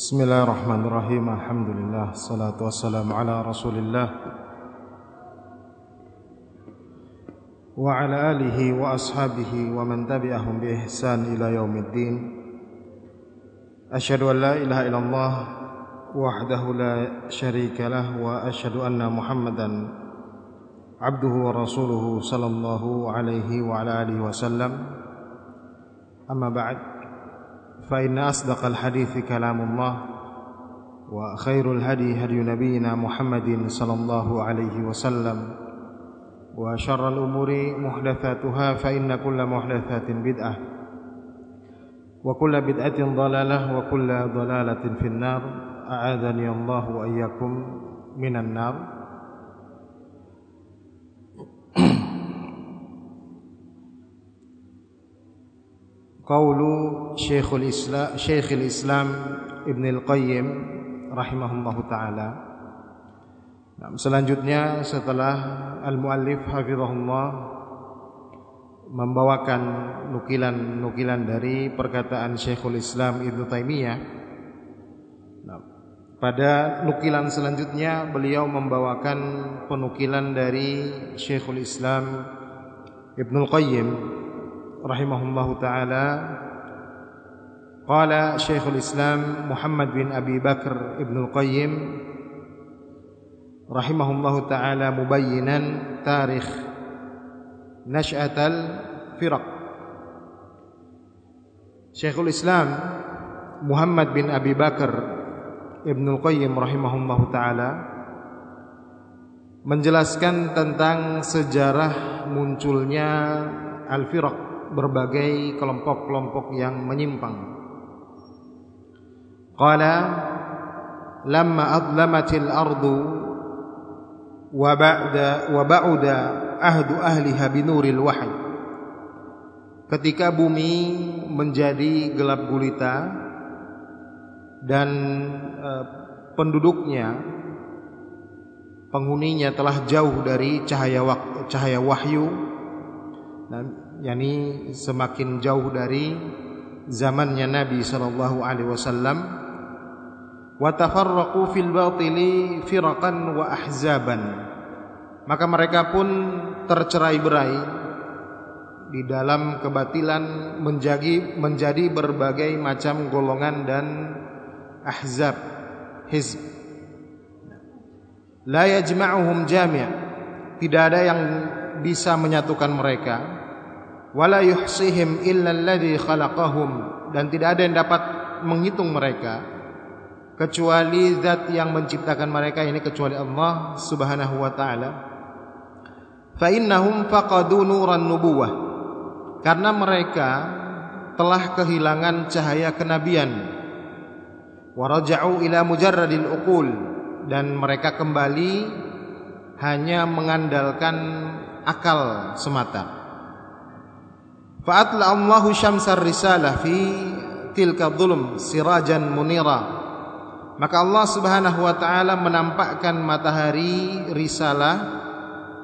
Bismillahirrahmanirrahim. Alhamdulillah. Salatu wassalamu ala rasulillah. Wa ala alihi wa ashabihi Wa man tabi'ahum bi ihsan ila yaumiddin. Ashadu an la ilaha illallah Wahdahu la sharika lah Wa ashadu anna muhammadan Abduhu wa rasuluhu Sallallahu alaihi wa ala alihi wa sallam. Amma ba'd فإن أصدق الحديث كلام الله وخير الهدي هدي نبينا محمد صلى الله عليه وسلم وشر الأمور محدثاتها فإن كل محدثات بدعة وكل بدعة ضلالة وكل ضلالة في النار. أعاذني الله وإياكم من النار. Qaulu Syekhul Islam Syekhul Islam Ibn Al-Qayyim rahimahullahu taala. Nah, selanjutnya setelah al-muallif hafizahullah membawakan nukilan-nukilan dari perkataan Syekhul Islam Ibn Taimiyah. Nah, pada nukilan selanjutnya beliau membawakan penukilan dari Syekhul Islam Ibn Al-Qayyim rahimahullahu taala. Qala Syekhul Islam Muhammad bin Abi Bakar Ibn Al-Qayyim rahimahullahu taala mubayyinan tarikh nash'atal firaq. Syekhul Islam Muhammad bin Abi Bakar Ibn Al-Qayyim rahimahullahu taala menjelaskan tentang sejarah munculnya al-firaq berbagai kelompok-kelompok yang menyimpang. Qala lamma adlamatil ardu wa ba'da wa ba'uda ahdu ahliha binuril wahyi. Ketika bumi menjadi gelap gulita dan uh, penduduknya penghuninya telah jauh dari cahaya cahaya wahyu dan yakni semakin jauh dari zamannya Nabi sallallahu alaihi wasallam. Wa tafarraqu fil batili firaqan wa ahzaban. Maka mereka pun tercerai-berai di dalam kebatilan menjadi menjadi berbagai macam golongan dan ahzab hizb. La yajma'uhum jami' tidak ada yang bisa menyatukan mereka wala yuhsihim illa alladhi khalaqahum. Dan tidak ada yang dapat menghitung mereka. Kecuali zat yang menciptakan mereka ini kecuali Allah Subhanahu wa taala. Fa innahum faqadu nuran nubuwah. Karena mereka telah kehilangan cahaya kenabian. Wa raja'u ila mujarradil uqul. Dan mereka kembali hanya mengandalkan akal semata Fa'atla Allahu syamsar risalah fi tilka dhulum sirajan munira. Maka Allah Subhanahu wa taala menampakkan matahari risalah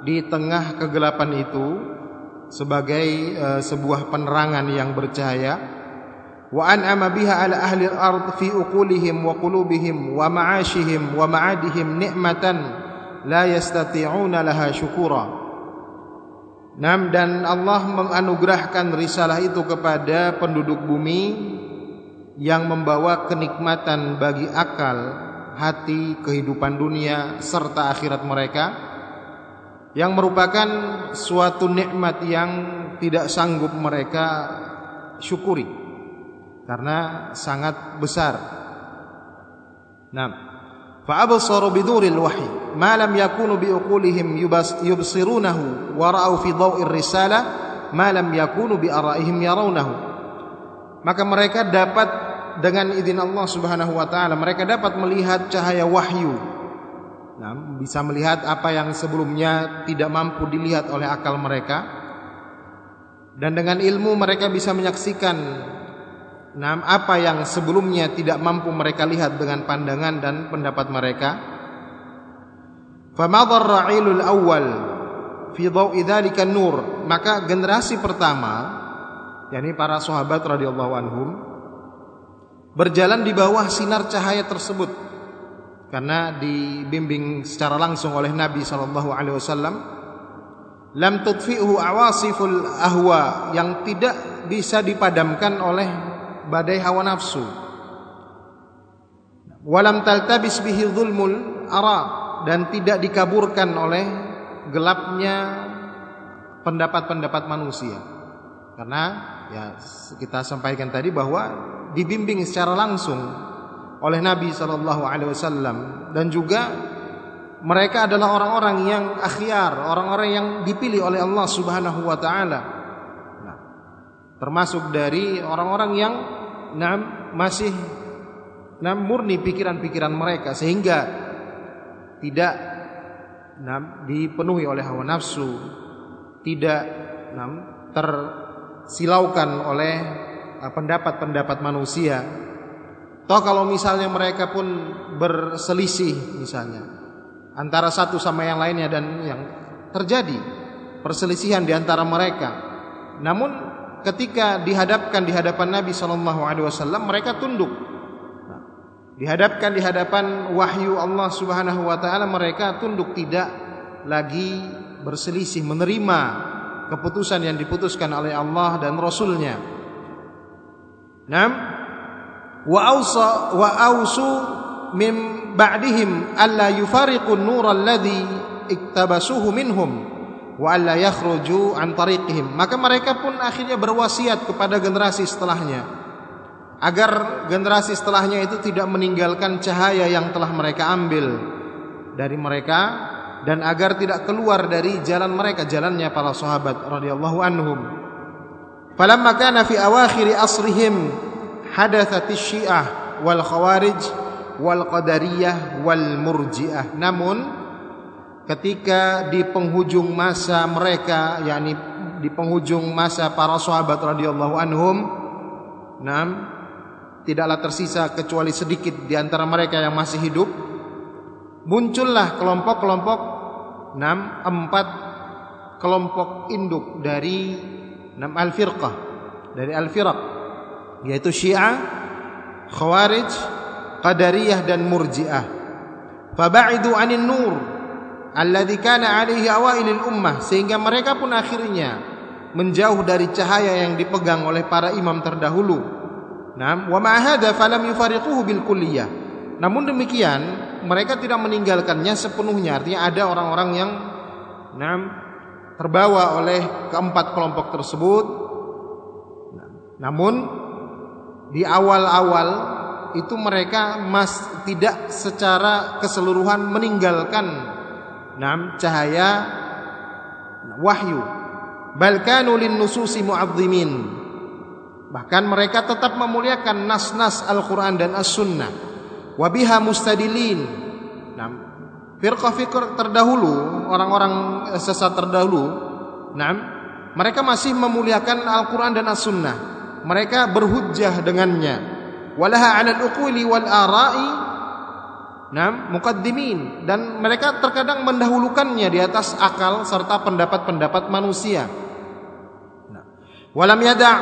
di tengah kegelapan itu sebagai uh, sebuah penerangan yang bercahaya wa an'ama biha ala ahli al-ard fi uqulihim wa qulubihim wa ma'ashihim wa ma'adihim ni'matan la yastati'una laha syukura Nam dan Allah menganugerahkan risalah itu kepada penduduk bumi yang membawa kenikmatan bagi akal, hati, kehidupan dunia serta akhirat mereka yang merupakan suatu nikmat yang tidak sanggup mereka syukuri karena sangat besar. Nah, فأبصروا بدور الوحي ما لم يكونوا بأقولهم يبصرونه ورأوا في ضوء الرسالة ما لم يكونوا بأرائهم يرونه maka mereka dapat dengan izin Allah Subhanahu wa taala mereka dapat melihat cahaya wahyu nah, bisa melihat apa yang sebelumnya tidak mampu dilihat oleh akal mereka dan dengan ilmu mereka bisa menyaksikan Nah, apa yang sebelumnya tidak mampu mereka lihat dengan pandangan dan pendapat mereka. Famadhar ra'ilul awal fi dhawi dzalika nur, maka generasi pertama yakni para sahabat radhiyallahu anhum berjalan di bawah sinar cahaya tersebut karena dibimbing secara langsung oleh Nabi sallallahu alaihi wasallam lam tudfi'hu awasiful ahwa yang tidak bisa dipadamkan oleh badai hawa nafsu walam taltabis bihi dhulmul ara dan tidak dikaburkan oleh gelapnya pendapat-pendapat manusia karena ya kita sampaikan tadi bahwa dibimbing secara langsung oleh Nabi sallallahu alaihi wasallam dan juga mereka adalah orang-orang yang akhyar, orang-orang yang dipilih oleh Allah Subhanahu wa taala. Nah, termasuk dari orang-orang yang nah, masih nah, murni pikiran-pikiran mereka sehingga tidak nah, dipenuhi oleh hawa nafsu, tidak nah, tersilaukan oleh uh, pendapat-pendapat manusia. Toh kalau misalnya mereka pun berselisih misalnya antara satu sama yang lainnya dan yang terjadi perselisihan di antara mereka. Namun ketika dihadapkan di hadapan Nabi Shallallahu Alaihi Wasallam mereka tunduk. Nah, dihadapkan di hadapan wahyu Allah Subhanahu Wa Taala mereka tunduk tidak lagi berselisih menerima keputusan yang diputuskan oleh Allah dan Rasulnya. Nam wa ausa wa ausu min ba'dihim alla yufariqu an-nur alladhi iktabasuhu minhum wa alla yakhruju an tariqihim. Maka mereka pun akhirnya berwasiat kepada generasi setelahnya. Agar generasi setelahnya itu tidak meninggalkan cahaya yang telah mereka ambil dari mereka dan agar tidak keluar dari jalan mereka jalannya para sahabat radhiyallahu anhum. Falamma kana fi awakhir asrihim hadathat syiah wal khawarij wal qadariyah wal murji'ah. Namun ketika di penghujung masa mereka yakni di penghujung masa para sahabat radhiyallahu anhum nam tidaklah tersisa kecuali sedikit di antara mereka yang masih hidup muncullah kelompok-kelompok enam empat kelompok induk dari enam al-firqah dari al-firaq yaitu Syiah, Khawarij, Qadariyah dan Murji'ah. Faba'idu 'anil nur alladzi kana 'alaihi awailil ummah sehingga mereka pun akhirnya menjauh dari cahaya yang dipegang oleh para imam terdahulu. Naam, wa ma hadza falam yufariquhu bil kulliyah. Namun demikian mereka tidak meninggalkannya sepenuhnya. Artinya ada orang-orang yang nah, terbawa oleh keempat kelompok tersebut. namun di awal-awal itu mereka mas tidak secara keseluruhan meninggalkan nah, cahaya wahyu. Balkanu lin nususi mu'azzimin. Bahkan mereka tetap memuliakan nas-nas Al-Quran dan As-Sunnah wabiha mustadilin. Nah, firqah-firqah terdahulu, orang-orang sesat terdahulu, nah, mereka masih memuliakan Al-Qur'an dan As-Sunnah. Mereka berhujjah dengannya. Walaha 'ala al-uquli wal ara'i Nah, mukaddimin dan mereka terkadang mendahulukannya di atas akal serta pendapat-pendapat manusia. Nah, walam yada'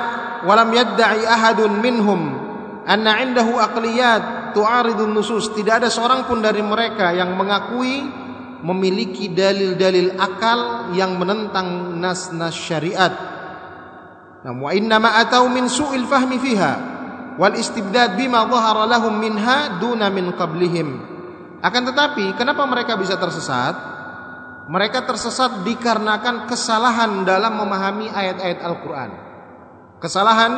walam yadda'i ahadun minhum anna 'indahu aqliyat tu'aridun nusus. Tidak ada seorang pun dari mereka yang mengakui memiliki dalil-dalil akal yang menentang nas-nas syariat. Nah wa inna ma atau min su'il fahmi fiha wal istibdad bima dhahara lahum minha duna min qablihim akan tetapi kenapa mereka bisa tersesat mereka tersesat dikarenakan kesalahan dalam memahami ayat-ayat Al-Qur'an kesalahan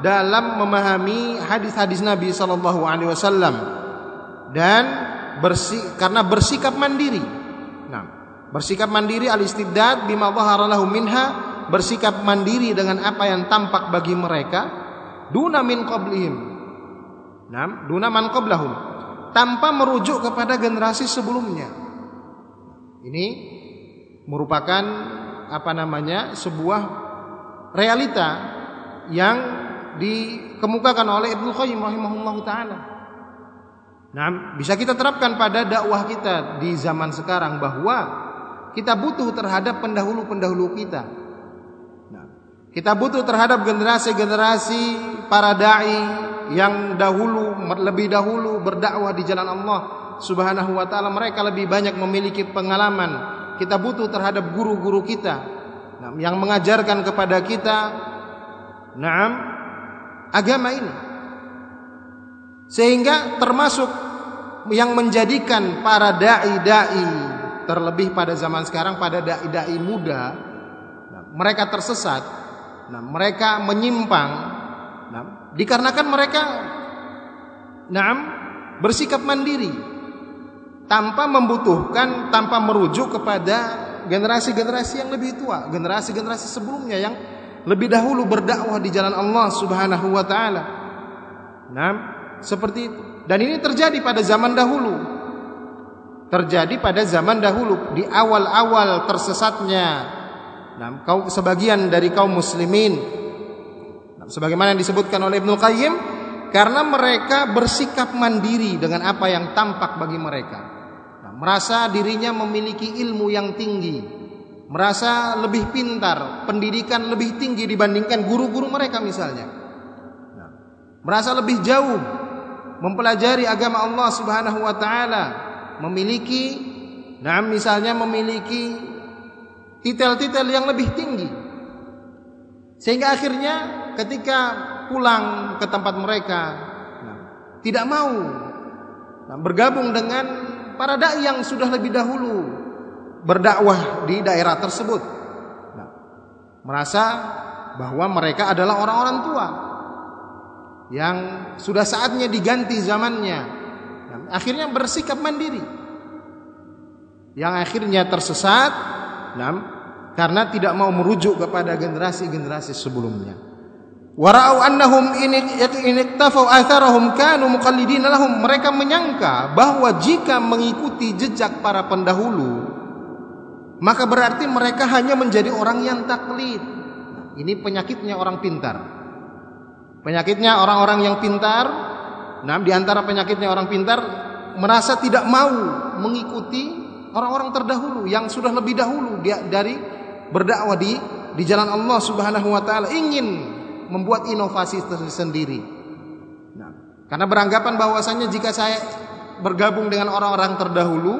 dalam memahami hadis-hadis Nabi Shallallahu Alaihi Wasallam dan bersih karena bersikap mandiri. Nah, bersikap mandiri al istibdad bima dhaharalahu minha bersikap mandiri dengan apa yang tampak bagi mereka duna min qablihim. Nah, duna man qablahum tanpa merujuk kepada generasi sebelumnya. Ini merupakan apa namanya sebuah realita yang dikemukakan oleh Ibnu Qayyim rahimahullahu taala. Nah, bisa kita terapkan pada dakwah kita di zaman sekarang bahwa kita butuh terhadap pendahulu-pendahulu kita. Nah, kita butuh terhadap generasi-generasi para dai yang dahulu lebih dahulu berdakwah di jalan Allah Subhanahu wa taala mereka lebih banyak memiliki pengalaman. Kita butuh terhadap guru-guru kita. Nah, yang mengajarkan kepada kita naam agama ini. Sehingga termasuk yang menjadikan para dai-dai terlebih pada zaman sekarang pada dai-dai muda nah, mereka tersesat. Nah, mereka menyimpang dikarenakan mereka naam bersikap mandiri tanpa membutuhkan, tanpa merujuk kepada generasi-generasi yang lebih tua, generasi-generasi sebelumnya yang lebih dahulu berdakwah di jalan Allah Subhanahu wa taala. Nah, seperti itu. Dan ini terjadi pada zaman dahulu. Terjadi pada zaman dahulu di awal-awal tersesatnya nah, kaum sebagian dari kaum muslimin. Nah, sebagaimana yang disebutkan oleh Ibnu Qayyim karena mereka bersikap mandiri dengan apa yang tampak bagi mereka merasa dirinya memiliki ilmu yang tinggi, merasa lebih pintar, pendidikan lebih tinggi dibandingkan guru-guru mereka misalnya. Nah, merasa lebih jauh mempelajari agama Allah Subhanahu wa taala, memiliki nah misalnya memiliki titel-titel yang lebih tinggi. Sehingga akhirnya ketika pulang ke tempat mereka nah, tidak mau nah, bergabung dengan para dai yang sudah lebih dahulu berdakwah di daerah tersebut. Nah, merasa bahwa mereka adalah orang-orang tua yang sudah saatnya diganti zamannya. Akhirnya bersikap mandiri. Yang akhirnya tersesat karena tidak mau merujuk kepada generasi-generasi sebelumnya. Warau annahum in iktafau atharahum kanu muqallidin lahum. Mereka menyangka bahwa jika mengikuti jejak para pendahulu maka berarti mereka hanya menjadi orang yang taklid. Ini penyakitnya orang pintar. Penyakitnya orang-orang yang pintar. Nah, di antara penyakitnya orang pintar merasa tidak mau mengikuti orang-orang terdahulu yang sudah lebih dahulu dari berdakwah di di jalan Allah Subhanahu wa taala ingin membuat inovasi tersendiri. Nah, karena beranggapan bahwasanya jika saya bergabung dengan orang-orang terdahulu,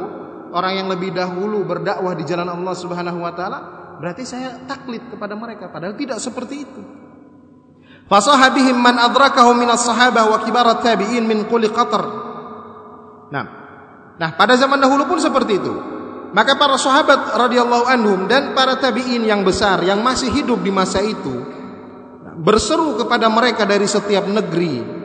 orang yang lebih dahulu berdakwah di jalan Allah Subhanahu wa taala, berarti saya taklid kepada mereka padahal tidak seperti itu. Fasahabihim man adrakahu minas sahabah wa kibarat tabi'in min kulli qatr. Nah, nah pada zaman dahulu pun seperti itu. Maka para sahabat radhiyallahu anhum dan para tabi'in yang besar yang masih hidup di masa itu berseru kepada mereka dari setiap negeri.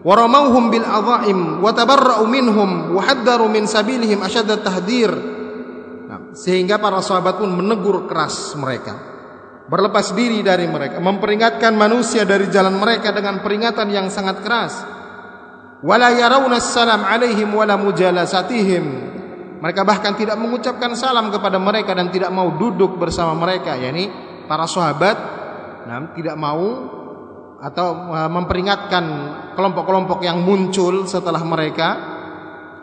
Waramauhum bil adhaim wa tabarra'u minhum wa haddaru min sabilihim asyadda tahdir. Nah, sehingga para sahabat pun menegur keras mereka. Berlepas diri dari mereka. Memperingatkan manusia dari jalan mereka dengan peringatan yang sangat keras. Wala yarawna salam alaihim wala mujalasatihim. Mereka bahkan tidak mengucapkan salam kepada mereka dan tidak mau duduk bersama mereka. Yakni para sahabat nah, tidak mau atau uh, memperingatkan kelompok-kelompok yang muncul setelah mereka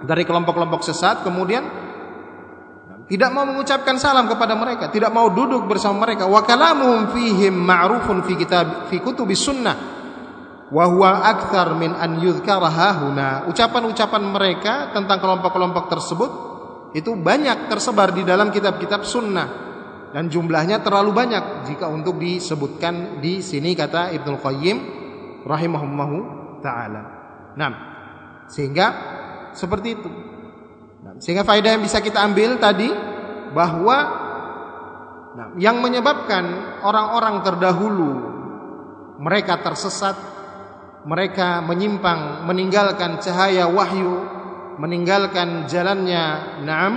dari kelompok-kelompok sesat kemudian tidak mau mengucapkan salam kepada mereka, tidak mau duduk bersama mereka. Wa kalamuhum fihim ma'rufun fi kitab fi kutubis sunnah wa huwa akthar min an yudhkara huna. Ucapan-ucapan mereka tentang kelompok-kelompok tersebut itu banyak tersebar di dalam kitab-kitab sunnah dan jumlahnya terlalu banyak jika untuk disebutkan di sini kata Ibnu Qayyim rahimahullahu taala. Nah, sehingga seperti itu. Nah, sehingga faedah yang bisa kita ambil tadi bahwa nah, yang menyebabkan orang-orang terdahulu mereka tersesat, mereka menyimpang, meninggalkan cahaya wahyu, meninggalkan jalannya Naam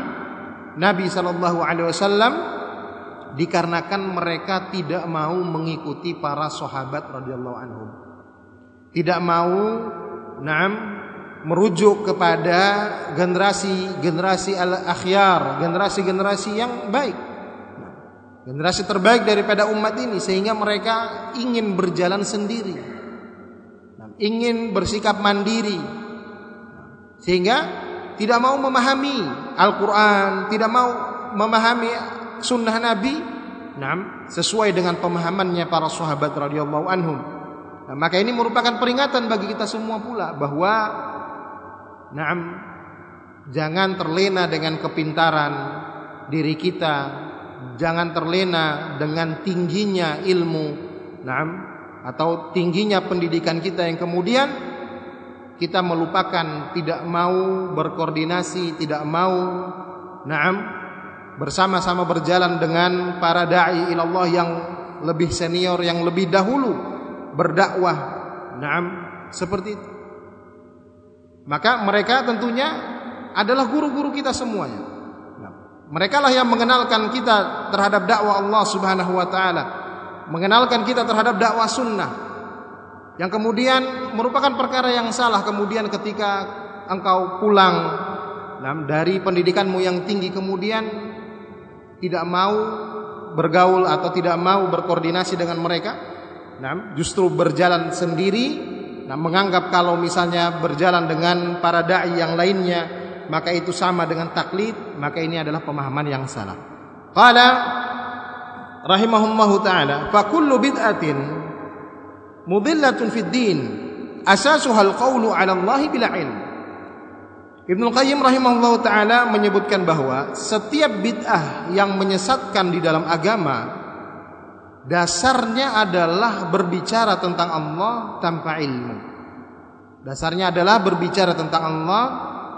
Nabi sallallahu alaihi wasallam dikarenakan mereka tidak mau mengikuti para sahabat radhiyallahu anhum. Tidak mau na'am merujuk kepada generasi-generasi al-akhyar, generasi-generasi yang baik. Generasi terbaik daripada umat ini sehingga mereka ingin berjalan sendiri. Ingin bersikap mandiri. Sehingga tidak mau memahami Al-Qur'an, tidak mau memahami sunnah Nabi nah, sesuai dengan pemahamannya para sahabat radhiyallahu anhum. Nah, maka ini merupakan peringatan bagi kita semua pula bahwa Naam. jangan terlena dengan kepintaran diri kita, jangan terlena dengan tingginya ilmu, naam. atau tingginya pendidikan kita yang kemudian kita melupakan tidak mau berkoordinasi, tidak mau. Naam bersama-sama berjalan dengan para dai ilallah yang lebih senior yang lebih dahulu berdakwah. Naam, seperti itu. Maka mereka tentunya adalah guru-guru kita semuanya. Nah, mereka lah yang mengenalkan kita terhadap dakwah Allah Subhanahu wa taala, mengenalkan kita terhadap dakwah sunnah. Yang kemudian merupakan perkara yang salah kemudian ketika engkau pulang dari pendidikanmu yang tinggi kemudian tidak mau bergaul atau tidak mau berkoordinasi dengan mereka nah, justru berjalan sendiri nah, menganggap kalau misalnya berjalan dengan para dai yang lainnya maka itu sama dengan taklid maka ini adalah pemahaman yang salah. Qala rahimahullahu taala fa kullu bid'atin mudillatun fid din asasuha al-qawlu 'ala Allah bila ilm Ibnu Qayyim rahimahullahu taala menyebutkan bahwa setiap bid'ah yang menyesatkan di dalam agama dasarnya adalah berbicara tentang Allah tanpa ilmu. Dasarnya adalah berbicara tentang Allah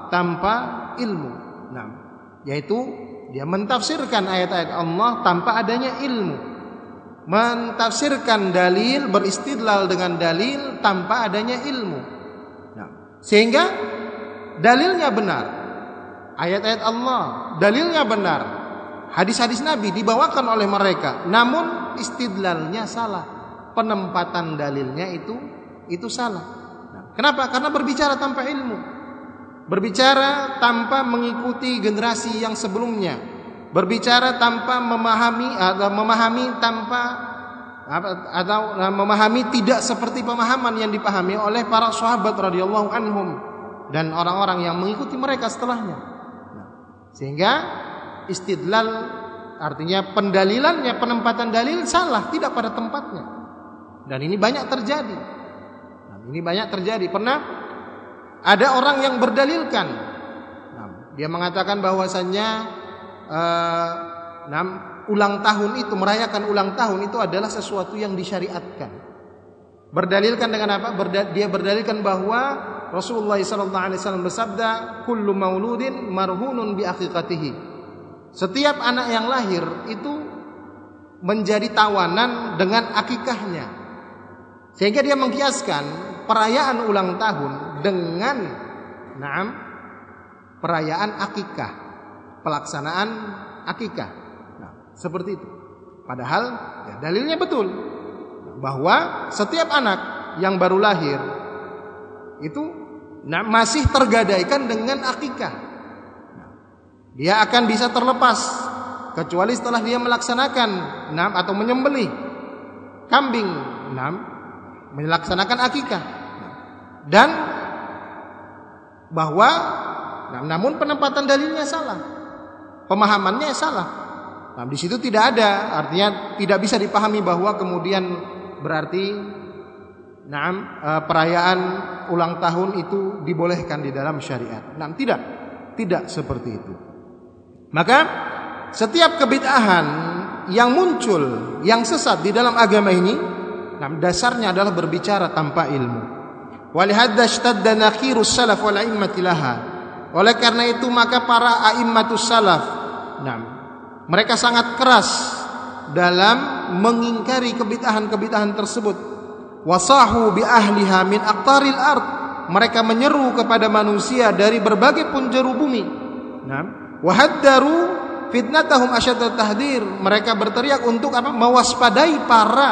tanpa ilmu. Nah, yaitu dia mentafsirkan ayat-ayat Allah tanpa adanya ilmu. Mentafsirkan dalil beristidlal dengan dalil tanpa adanya ilmu. Nah, sehingga dalilnya benar. Ayat-ayat Allah dalilnya benar. Hadis-hadis Nabi dibawakan oleh mereka, namun istidlalnya salah, penempatan dalilnya itu itu salah. Nah, kenapa? Karena berbicara tanpa ilmu, berbicara tanpa mengikuti generasi yang sebelumnya, berbicara tanpa memahami atau memahami tanpa atau memahami tidak seperti pemahaman yang dipahami oleh para sahabat radhiyallahu anhum dan orang-orang yang mengikuti mereka setelahnya. Nah, sehingga istidlal Artinya pendalilannya, penempatan dalil salah, tidak pada tempatnya. Dan ini banyak terjadi. Nah, ini banyak terjadi. Pernah ada orang yang berdalilkan. Nah, dia mengatakan bahwasannya uh, nah, ulang tahun itu merayakan ulang tahun itu adalah sesuatu yang disyariatkan. Berdalilkan dengan apa? Berda dia berdalilkan bahwa Rasulullah SAW bersabda, "Kullu mauludin marhunun bi aqiqatihi." Setiap anak yang lahir itu menjadi tawanan dengan akikahnya. Sehingga dia mengkiaskan perayaan ulang tahun dengan naam perayaan akikah, pelaksanaan akikah. Nah, seperti itu. Padahal ya, dalilnya betul bahwa setiap anak yang baru lahir itu nah, masih tergadaikan dengan akikah. Dia akan bisa terlepas kecuali setelah dia melaksanakan enam atau menyembelih kambing. Enam melaksanakan akikah. Dan bahwa namun penempatan dalilnya salah pemahamannya salah. Nah, di situ tidak ada artinya tidak bisa dipahami bahwa kemudian berarti nah, perayaan ulang tahun itu dibolehkan di dalam syariat nah tidak tidak seperti itu maka setiap kebid'ahan yang muncul, yang sesat di dalam agama ini, nah dasarnya adalah berbicara tanpa ilmu. Walihadza nakhirus salaf wal Oleh karena itu maka para a'immatus salaf, nah, mereka sangat keras dalam mengingkari kebid'ahan-kebid'ahan tersebut. Wasahu bi ahliha min aqtaril ard. Mereka menyeru kepada manusia dari berbagai penjuru bumi. Nah, wahaddaru fitnatahum asyaddu tahdir. Mereka berteriak untuk apa? Mewaspadai para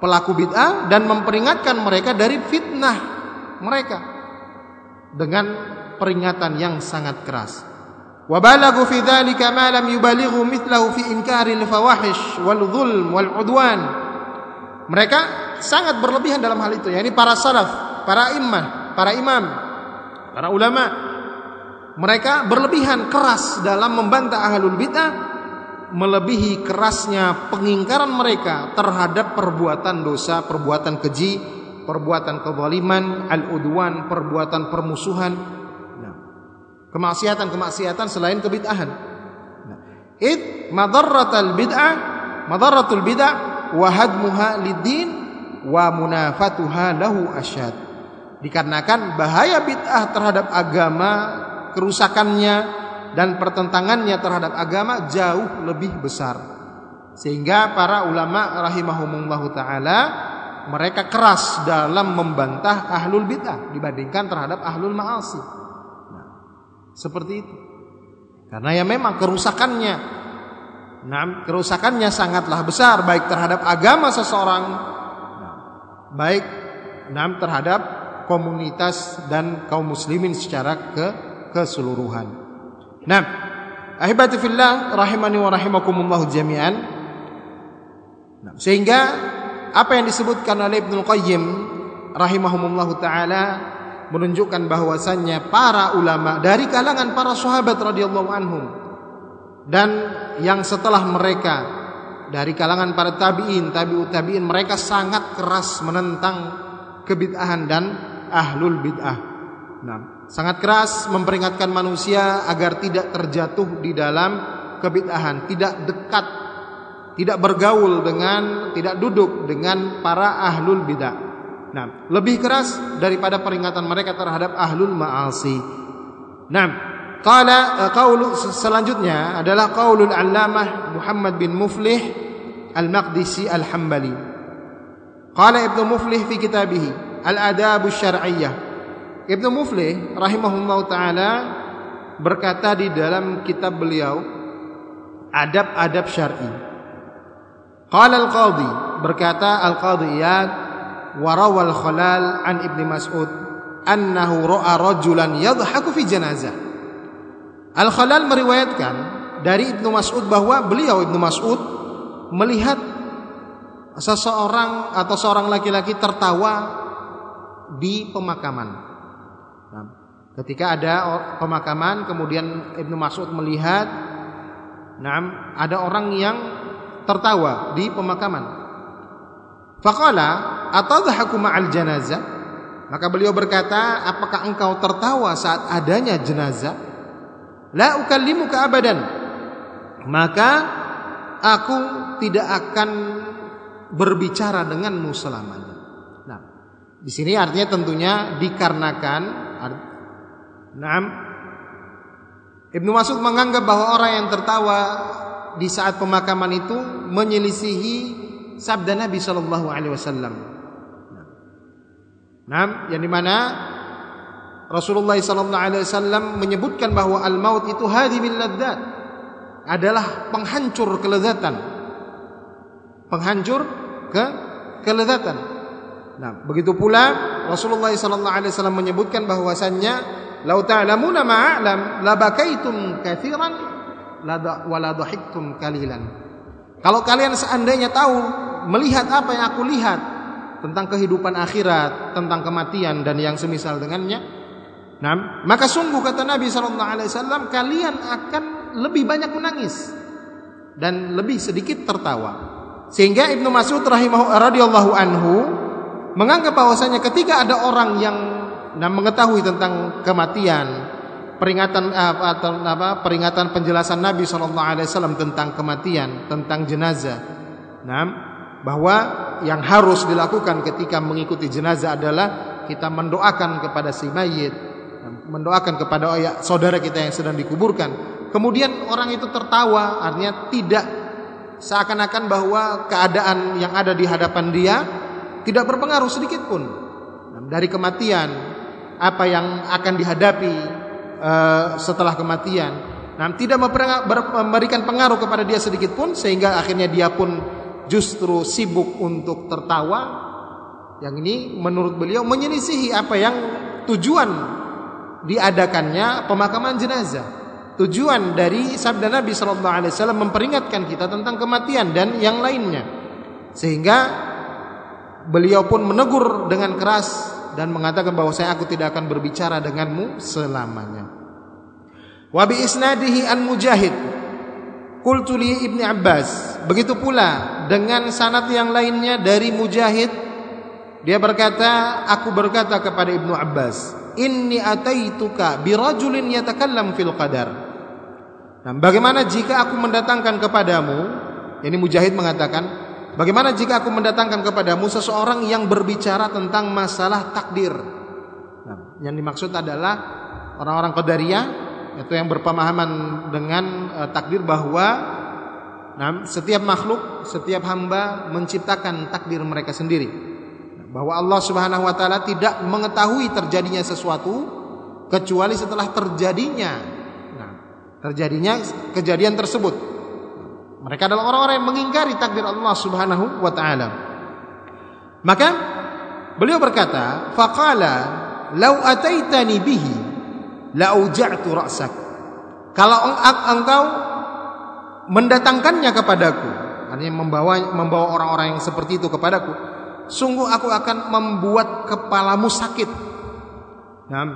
pelaku bid'ah dan memperingatkan mereka dari fitnah mereka dengan peringatan yang sangat keras. Wa balagu fi dzalika ma lam yubalighu mithlahu fi inkari al-fawahish wal dhulm wal udwan mereka sangat berlebihan dalam hal itu yakni para salaf para imam para imam para ulama mereka berlebihan keras dalam membantah ahlul bid'ah melebihi kerasnya pengingkaran mereka terhadap perbuatan dosa, perbuatan keji, perbuatan kezaliman, al-udwan, perbuatan permusuhan, nah, kemaksiatan-kemaksiatan selain kebid'ahan. Nah, id madarratul bid'ah, madarratul bid'ah wa hadmuha lid-din wa munafatuha lahu asyad. Dikarenakan bahaya bid'ah terhadap agama, kerusakannya, dan pertentangannya terhadap agama jauh lebih besar. Sehingga para ulama rahimahumullahu taala mereka keras dalam membantah ahlul bid'ah dibandingkan terhadap ahlul ma'asi. Nah, seperti itu. Karena ya memang kerusakannya nah, kerusakannya sangatlah besar baik terhadap agama seseorang baik nah, terhadap komunitas dan kaum muslimin secara ke keseluruhan. Nah, ahibati fillah rahimani wa rahimakumullah jami'an. Nah, sehingga apa yang disebutkan oleh Ibnu Qayyim rahimahumullah taala menunjukkan bahwasannya para ulama dari kalangan para sahabat radhiyallahu anhum dan yang setelah mereka dari kalangan para tabi'in, tabi'ut tabi'in mereka sangat keras menentang kebid'ahan dan ahlul bid'ah. Nah, sangat keras memperingatkan manusia agar tidak terjatuh di dalam kebid'ahan, tidak dekat, tidak bergaul dengan, tidak duduk dengan para ahlul bid'ah. Nah, lebih keras daripada peringatan mereka terhadap ahlul ma'asi. Nah, qala qaulu selanjutnya adalah qaulul allamah Muhammad bin Muflih Al-Maqdisi Al-Hambali. Qala Ibnu Muflih fi kitabih Al-Adab Asy-Syar'iyyah Ibnu Muflih rahimahullah taala berkata di dalam kitab beliau adab-adab syar'i. Qala al-qadhi berkata al-qadhi Iyad wa rawal Khalal an Ibnu Mas'ud annahu ra'a rajulan yadhaku fi janazah. Al-Khalal meriwayatkan dari Ibnu Mas'ud bahwa beliau Ibnu Mas'ud melihat seseorang atau seorang laki-laki tertawa di pemakaman. Nah, ketika ada pemakaman kemudian Ibnu Mas'ud melihat nah, ada orang yang tertawa di pemakaman. Faqala atadhaku ma'al janazah? Maka beliau berkata, "Apakah engkau tertawa saat adanya jenazah?" La ukallimuka abadan. Maka aku tidak akan berbicara denganmu selamanya. Nah, di sini artinya tentunya dikarenakan Naam. Ibnu Mas'ud menganggap bahwa orang yang tertawa di saat pemakaman itu menyelisihi sabda Nabi Shallallahu Alaihi Wasallam. Naam, yang di mana Rasulullah Sallallahu Alaihi Wasallam menyebutkan bahwa al maut itu hadimil ladzat adalah penghancur kelezatan, penghancur ke kelezatan. Nah, begitu pula Rasulullah Sallallahu Alaihi Wasallam menyebutkan bahwasannya Lau ta'lamuna ma'alam labakaitum katsiran wa la dhahiktum kalilan. Kalau kalian seandainya tahu melihat apa yang aku lihat tentang kehidupan akhirat, tentang kematian dan yang semisal dengannya, nah, maka sungguh kata Nabi sallallahu alaihi wasallam kalian akan lebih banyak menangis dan lebih sedikit tertawa. Sehingga Ibnu Mas'ud radhiyallahu anhu menganggap bahwasanya ketika ada orang yang nah mengetahui tentang kematian, peringatan atau apa peringatan penjelasan Nabi Shallallahu Alaihi Wasallam tentang kematian, tentang jenazah, nah bahwa yang harus dilakukan ketika mengikuti jenazah adalah kita mendoakan kepada si mayit, mendoakan kepada saudara kita yang sedang dikuburkan. Kemudian orang itu tertawa, artinya tidak seakan-akan bahwa keadaan yang ada di hadapan dia tidak berpengaruh sedikit pun dari kematian apa yang akan dihadapi uh, setelah kematian. Nah, tidak memberikan pengaruh kepada dia sedikit pun sehingga akhirnya dia pun justru sibuk untuk tertawa. Yang ini menurut beliau menyelisihi apa yang tujuan diadakannya pemakaman jenazah. Tujuan dari sabda Nabi Shallallahu Alaihi Wasallam memperingatkan kita tentang kematian dan yang lainnya, sehingga beliau pun menegur dengan keras dan mengatakan bahwa saya aku tidak akan berbicara denganmu selamanya. Wa bi isnadihi an Mujahid Qultu li Ibni Abbas. Begitu pula dengan sanad yang lainnya dari Mujahid dia berkata, aku berkata kepada Ibnu Abbas, "Inni ataituka birajulin yatakallam fil qadar." Nah, bagaimana jika aku mendatangkan kepadamu, ini Mujahid mengatakan, bagaimana jika aku mendatangkan kepadamu seseorang yang berbicara tentang masalah takdir? Nah, yang dimaksud adalah orang-orang Qadariyah itu yang berpemahaman dengan uh, takdir bahwa nah, setiap makhluk, setiap hamba menciptakan takdir mereka sendiri. Bahwa Allah Subhanahu wa taala tidak mengetahui terjadinya sesuatu kecuali setelah terjadinya nah, terjadinya kejadian tersebut. Mereka adalah orang-orang yang mengingkari takdir Allah Subhanahu wa taala. Maka beliau berkata, "Faqala law ataitani bihi la uja'tu ra'sak." Kalau engkau mendatangkannya kepadaku, artinya membawa membawa orang-orang yang seperti itu kepadaku, sungguh aku akan membuat kepalamu sakit. Naam.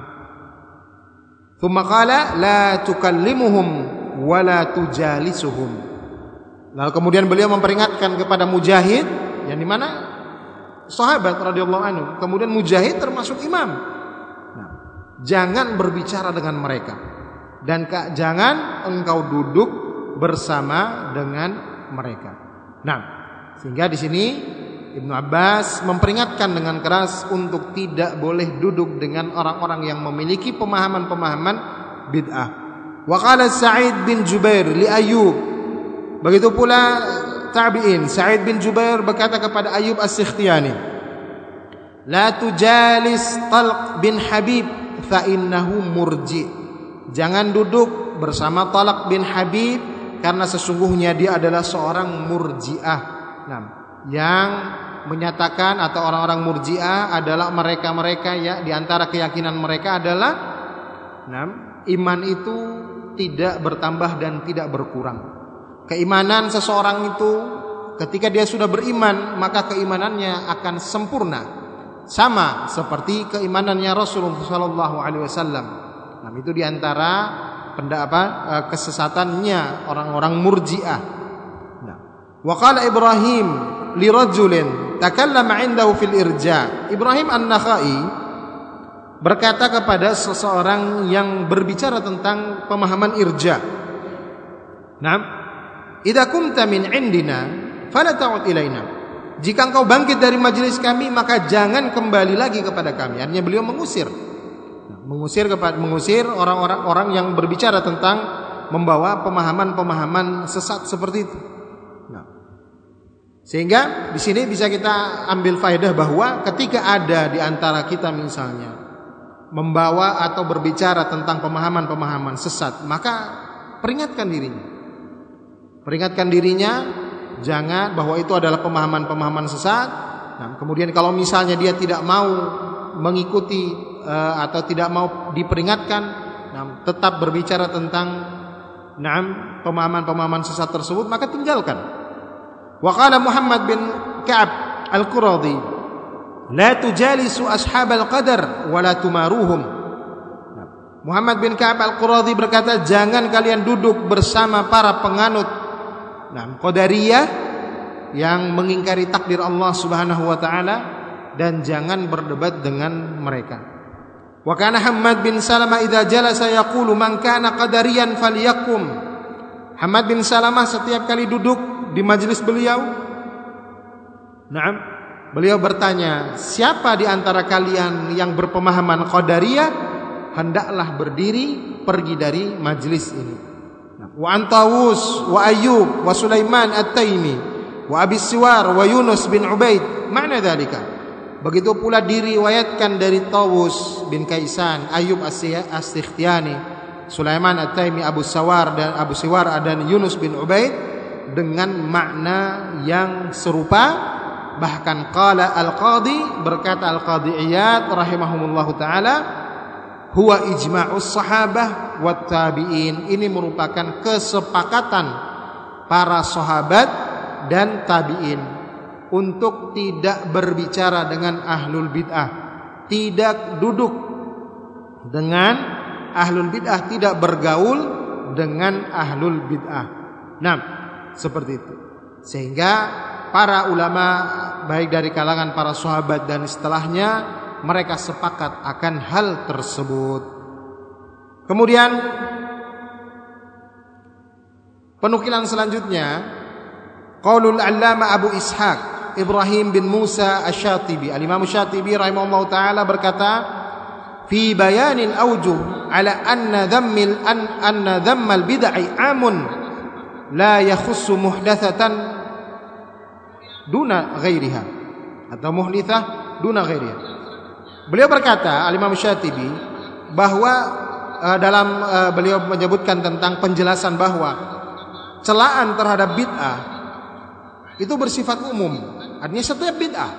Thumma qala la tukallimuhum wa la tujalisuhum. Lalu kemudian beliau memperingatkan kepada Mujahid yang di mana sahabat radhiyallahu anhu. Kemudian Mujahid termasuk imam. Nah, jangan berbicara dengan mereka dan jangan engkau duduk bersama dengan mereka. Nah, sehingga di sini Ibnu Abbas memperingatkan dengan keras untuk tidak boleh duduk dengan orang-orang yang memiliki pemahaman-pemahaman bid'ah. Wa qala Sa'id bin Jubair li Ayyub. Begitu pula tabi'in Sa'id bin Jubair berkata kepada Ayyub As-Sikhtiyani, "La tujalis Talq bin Habib fa innahu murji." Jangan duduk bersama Talq bin Habib karena sesungguhnya dia adalah seorang murji'ah. Nah, yang menyatakan atau orang-orang murji'ah adalah mereka-mereka ya di antara keyakinan mereka adalah nah, iman itu tidak bertambah dan tidak berkurang. Keimanan seseorang itu ketika dia sudah beriman maka keimanannya akan sempurna. Sama seperti keimanannya Rasulullah sallallahu alaihi wasallam. Nah, itu di antara pendapat kesesatannya orang-orang murji'ah. Wa qala Ibrahim li rajulin takallama indahu fil irja. Ibrahim An-Nakhai berkata kepada seseorang yang berbicara tentang pemahaman irja. Nah, idza kumta min indina fala ta'ud ilaina. Jika engkau bangkit dari majelis kami maka jangan kembali lagi kepada kami. Artinya beliau mengusir. Mengusir kepada mengusir orang-orang orang yang berbicara tentang membawa pemahaman-pemahaman sesat seperti itu. Sehingga di sini bisa kita ambil faedah bahwa ketika ada di antara kita misalnya membawa atau berbicara tentang pemahaman-pemahaman sesat, maka peringatkan dirinya. Peringatkan dirinya jangan bahwa itu adalah pemahaman-pemahaman sesat. Nah, kemudian kalau misalnya dia tidak mau mengikuti uh, atau tidak mau diperingatkan, nah, tetap berbicara tentang pemahaman-pemahaman sesat tersebut, maka tinggalkan. Muhammad bin Ka'ab Al-Quradi, "La tujalisu ashabal qadar wa la tumaruhum." Muhammad bin Ka'ab Al-Quradi berkata, "Jangan kalian duduk bersama para penganut nah, Qadariyah yang mengingkari takdir Allah Subhanahu wa taala dan jangan berdebat dengan mereka." Wa kana Hamad bin Salamah idza jalasa yaqulu man kana qadariyan falyakum. Hamad bin Salamah setiap kali duduk di majelis beliau? Naam. Beliau bertanya Siapa di antara kalian yang berpemahaman Qadariyah? Hendaklah berdiri Pergi dari majelis ini. Wa Antawus Wa Ayyub Wa Sulaiman At-Taimi Wa Abis Siwar Wa Yunus bin Ubaid. Mana dalika Begitu pula diriwayatkan dari Tawus bin Kaisan Ayub As-Sikhtiyani Sulaiman At-Taimi Abu Sawar dan Abu Siwar dan Yunus bin Ubaid dengan makna yang serupa. Bahkan qala al-qadi berkata al-qadi Iyad rahimahumullah taala huwa ijma'us sahabah wat tabi'in. Ini merupakan kesepakatan para sahabat dan tabi'in untuk tidak berbicara dengan ahlul bid'ah tidak duduk dengan ahlul bid'ah tidak bergaul dengan ahlul bid'ah. Nah, seperti itu. Sehingga para ulama baik dari kalangan para sahabat dan setelahnya mereka sepakat akan hal tersebut. Kemudian penukilan selanjutnya qaulul allama Abu Ishaq Ibrahim bin Musa Asy-Syatibi Al-Imam Syatibi rahimahullah taala berkata fi bayanil awjuh ala anna dhammil an anna dhammal bid'ah amun la yakhussu muhdatsatan duna ghairiha atau muhditsah duna ghairiha. Beliau berkata Al-Imam Syatibi bahwa uh, dalam uh, beliau menyebutkan tentang penjelasan bahwa celaan terhadap bid'ah itu bersifat umum. Artinya setiap bid'ah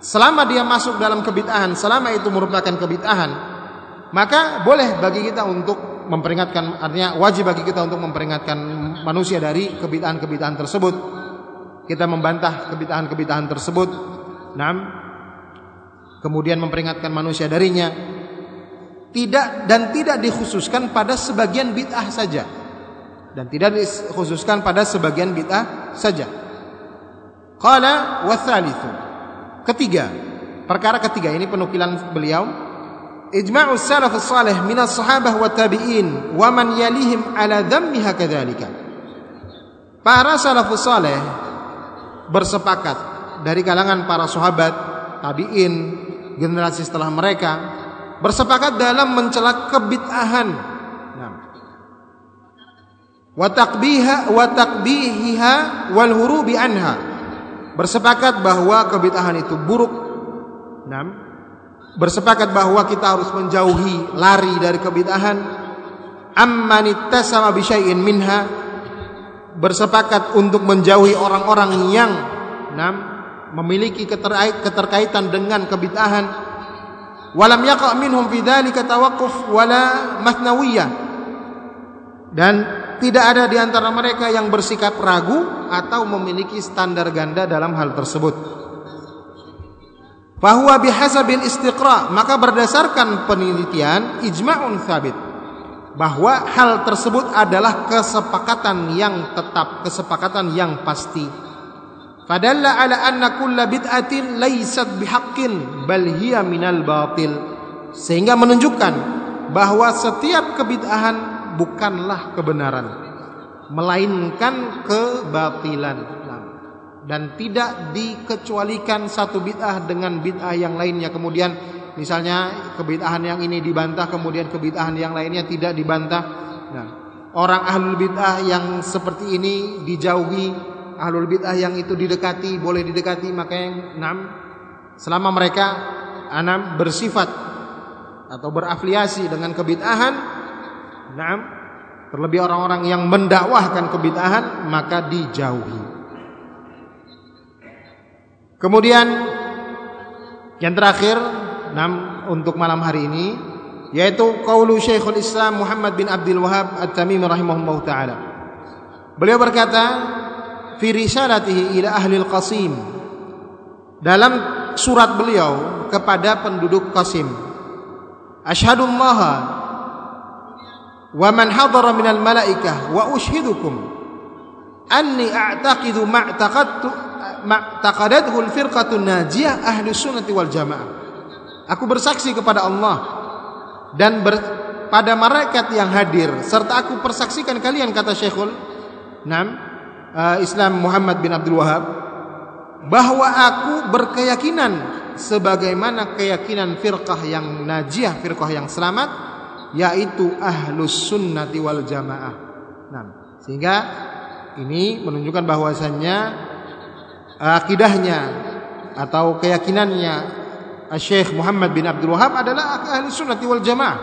selama dia masuk dalam kebid'ahan, selama itu merupakan kebid'ahan, maka boleh bagi kita untuk memperingatkan artinya wajib bagi kita untuk memperingatkan manusia dari kebid'ahan-kebid'ahan tersebut. Kita membantah kebid'ahan-kebid'ahan tersebut. Naam. Kemudian memperingatkan manusia darinya. Tidak dan tidak dikhususkan pada sebagian bid'ah saja. Dan tidak dikhususkan pada sebagian bid'ah saja. Qala wa Ketiga, perkara ketiga ini penukilan beliau ijma'u salaf salih min as-sahabah wa tabi'in wa man yalihim ala dhammiha kadzalika. Para salafus saleh bersepakat dari kalangan para sahabat, tabi'in, generasi setelah mereka bersepakat dalam mencela kebid'ahan. Nah. Wa taqbiha wa taqbihiha wal hurubi anha. Bersepakat bahwa kebid'ahan itu buruk. Nah bersepakat bahwa kita harus menjauhi lari dari kebid'ahan. Ammanittasama bi syai'in minha bersepakat untuk menjauhi orang-orang yang nam memiliki keterkaitan dengan kebid'ahan. Walam yaqa' minhum fi dzalika tawaqquf wala mathnawiyah dan tidak ada di antara mereka yang bersikap ragu atau memiliki standar ganda dalam hal tersebut. Fahuwa bihasabil istiqra maka berdasarkan penelitian ijma'un thabit bahwa hal tersebut adalah kesepakatan yang tetap, kesepakatan yang pasti. Fadalla ala anna kulla bid'atin laysat bihaqqin bal hiya minal batil. Sehingga menunjukkan bahwa setiap kebid'ahan bukanlah kebenaran melainkan kebatilan dan tidak dikecualikan satu bid'ah dengan bid'ah yang lainnya. Kemudian misalnya kebid'ahan yang ini dibantah kemudian kebid'ahan yang lainnya tidak dibantah. Nah orang ahlul bid'ah yang seperti ini dijauhi ahlul bid'ah yang itu didekati boleh didekati maka yang enam selama mereka enam bersifat atau berafiliasi dengan kebid'ahan enam terlebih orang-orang yang mendakwahkan kebid'ahan maka dijauhi Kemudian yang terakhir enam untuk malam hari ini yaitu qaulu Syekhul Islam Muhammad bin Abdul Wahab At-Tamimi rahimahullah taala. Beliau berkata fi risalatihi ila ahli al-Qasim dalam surat beliau kepada penduduk Qasim. Asyhadu Allah wa man hadara minal malaikah wa ushidukum anni a'taqidu ma'taqadtu ma'taqadatul firqatun najiyah ahli sunnati wal jamaah. Aku bersaksi kepada Allah dan ber, pada malaikat yang hadir serta aku persaksikan kalian kata Syekhul Nam uh, Islam Muhammad bin Abdul Wahab bahwa aku berkeyakinan sebagaimana keyakinan firqah yang najiyah, firqah yang selamat yaitu ahlus sunnati wal jamaah. Nah, sehingga ini menunjukkan bahwasannya akidahnya atau keyakinannya Syekh Muhammad bin Abdul Wahab adalah ahli sunnah wal jamaah.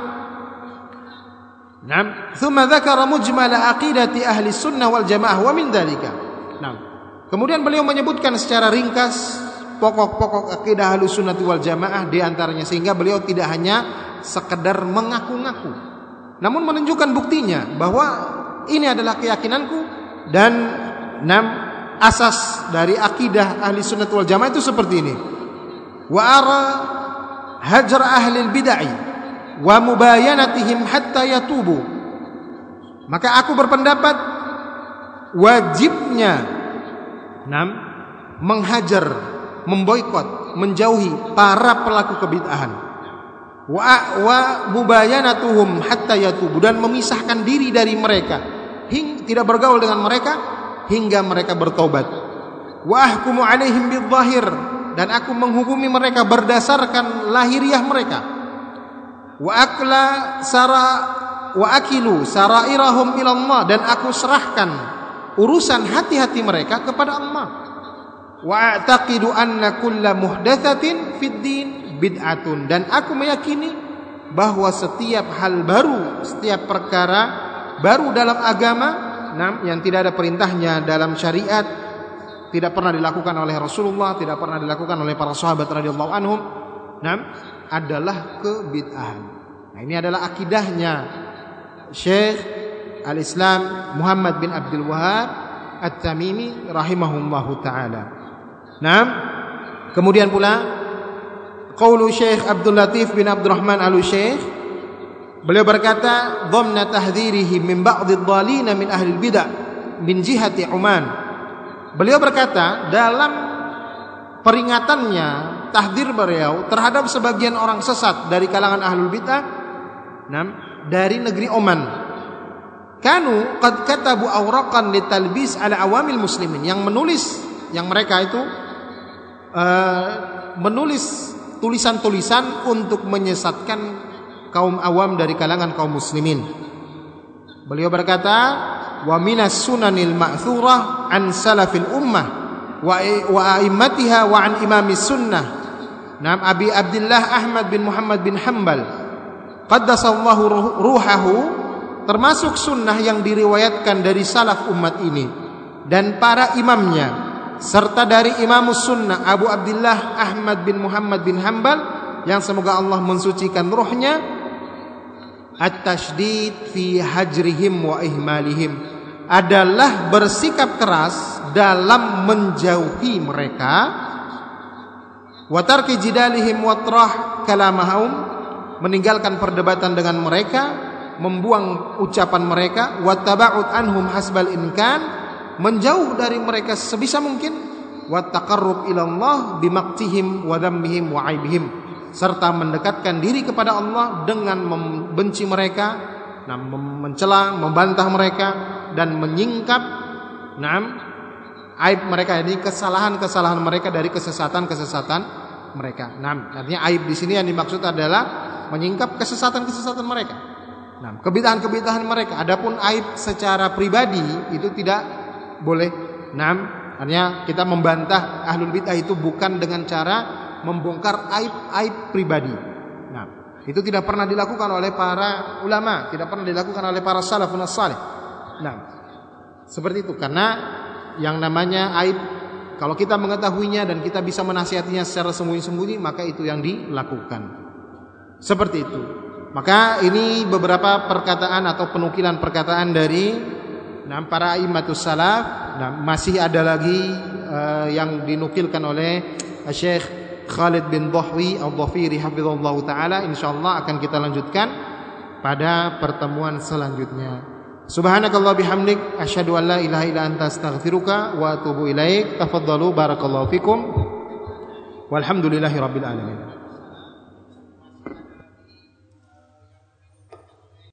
Naam, dzakara mujmal aqidati ahli sunnah wal jamaah. Naam. Kemudian beliau menyebutkan secara ringkas pokok-pokok akidah ahli sunnah wal jamaah di antaranya sehingga beliau tidak hanya sekedar mengaku-ngaku namun menunjukkan buktinya bahwa ini adalah keyakinanku dan asas dari akidah ahli sunnah wal jamaah itu seperti ini. Wa ara hajar ahli bid'ah wa mubayanatihim hatta yatubu. Maka aku berpendapat wajibnya enam menghajar, memboikot, menjauhi para pelaku kebid'ahan. Wa wa mubayanatuhum hatta yatubu dan memisahkan diri dari mereka hing tidak bergaul dengan mereka hingga mereka bertobat. Wa ahkumu alaihim bidzahir dan aku menghukumi mereka berdasarkan lahiriah mereka. Wa akla sara wa akilu sarairahum ilallah dan aku serahkan urusan hati-hati mereka kepada Allah. Wa a'taqidu anna kulla muhdatsatin fid din bid'atun dan aku meyakini bahwa setiap hal baru, setiap perkara baru dalam agama yang tidak ada perintahnya dalam syariat, tidak pernah dilakukan oleh Rasulullah, tidak pernah dilakukan oleh para sahabat radhiyallahu anhum, nam adalah kebid'ahan. Nah, ini adalah akidahnya Syekh Al-Islam Muhammad bin Abdul Wahab At-Tamimi rahimahullahu taala. Nah, kemudian pula qaulu Syekh Abdul Latif bin Abdurrahman Al-Syekh beliau berkata dhamna tahdhirihi min ba'd ad-dhalin min ahli bidah min jihati Uman. Beliau berkata dalam peringatannya tahdir beliau terhadap sebagian orang sesat dari kalangan ahlul bidah dari negeri Oman. Kanu qad katabu awraqan litalbis ala awamil muslimin yang menulis yang mereka itu uh, menulis tulisan-tulisan untuk menyesatkan kaum awam dari kalangan kaum muslimin. Beliau berkata, "Wa minas sunanil ma'thurah an salafil ummah wa wa a'immatiha wa an imamis sunnah." Nam Abi Abdullah Ahmad bin Muhammad bin Hambal qaddasallahu ruhahu termasuk sunnah yang diriwayatkan dari salaf umat ini dan para imamnya serta dari imam sunnah Abu Abdullah Ahmad bin Muhammad bin Hambal yang semoga Allah mensucikan ruhnya at-tashdid fi hajrihim wa ihmalihim. Adalah bersikap keras dalam menjauhi mereka. Wa tarki jidalihim wa trah kalamahum. Meninggalkan perdebatan dengan mereka, membuang ucapan mereka, wattaba'ud anhum hasbal inkan, menjauh dari mereka sebisa mungkin, wattaqarrub ila Allah bimaktihim wa dhammihim wa aibihim serta mendekatkan diri kepada Allah dengan membenci mereka, nah, mencela, membantah mereka dan menyingkap nah, aib mereka ini kesalahan-kesalahan mereka dari kesesatan-kesesatan mereka. Nah, artinya aib di sini yang dimaksud adalah menyingkap kesesatan-kesesatan mereka. Nah, kebidahan-kebidahan mereka. Adapun aib secara pribadi itu tidak boleh. Nah, artinya kita membantah ahlul bidah itu bukan dengan cara membongkar aib-aib pribadi. Nah, itu tidak pernah dilakukan oleh para ulama, tidak pernah dilakukan oleh para salafun salih. Nah, seperti itu karena yang namanya aib kalau kita mengetahuinya dan kita bisa menasihatinya secara sembunyi-sembunyi maka itu yang dilakukan. Seperti itu. Maka ini beberapa perkataan atau penukilan perkataan dari nah, para imamatus salaf. Nah, masih ada lagi uh, yang dinukilkan oleh Syekh Khalid bin Dhahwi Al-Dhafiri hafizallahu taala insyaallah akan kita lanjutkan pada pertemuan selanjutnya. Subhanakallah bihamdik asyhadu an la ilaha illa anta astaghfiruka wa atubu ilaik. Tafaddalu barakallahu fikum. Walhamdulillahirabbil alamin.